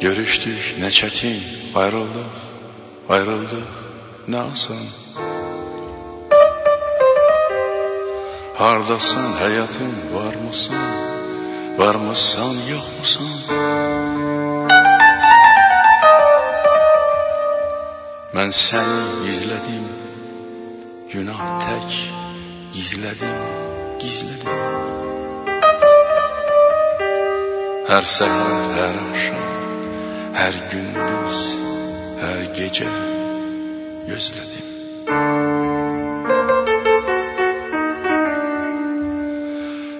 Görüşdük, nə çətin, ayrıldıq, ayrıldıq, nə asan. Hardasan həyatım, varmısan, varmısan, yoxmusan? Mən səni gizlədim, günah tək gizlədim, gizlədim. Hər səhər, hər axşam her gündüz, her gece gözledim.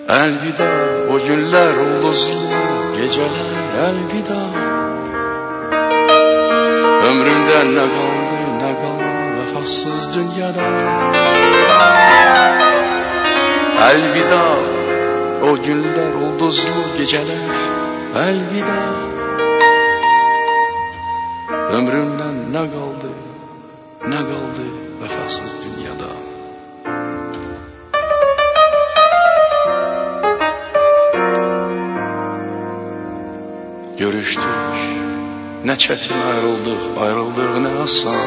Elvida o güller ulduzlu geceler elvida. Ömrümden ne kaldı ne kaldı vefasız dünyada. Elvida o güller ulduzlu geceler elvida. Ömrümdən nə qaldı, nə qaldı vəfasız dünyada? Görüşdük, nə çətin ayrıldıq, ayrıldıq nə asan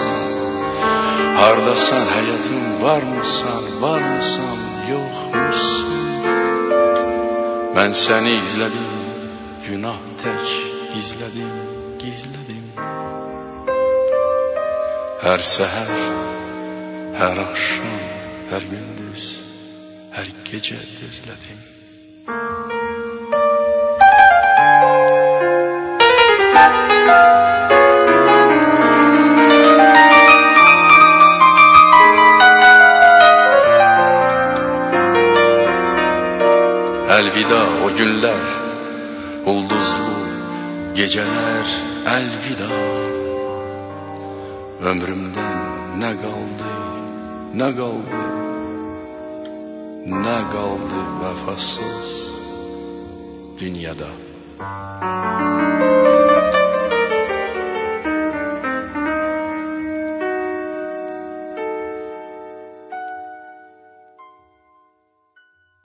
Hardasan həyatım, varmısan, varmısan, yoxmusan Mən səni izlədim, günah tək gizlədim, gizlədim Hər səhər, hər axşam, hər gündüz, hər gecə gözlədim. Əlvida o günlər, ulduzlu gecələr, əlvida. Ömrümdən nə qaldı, nə qaldı, nə qaldı vəfasız dünyada.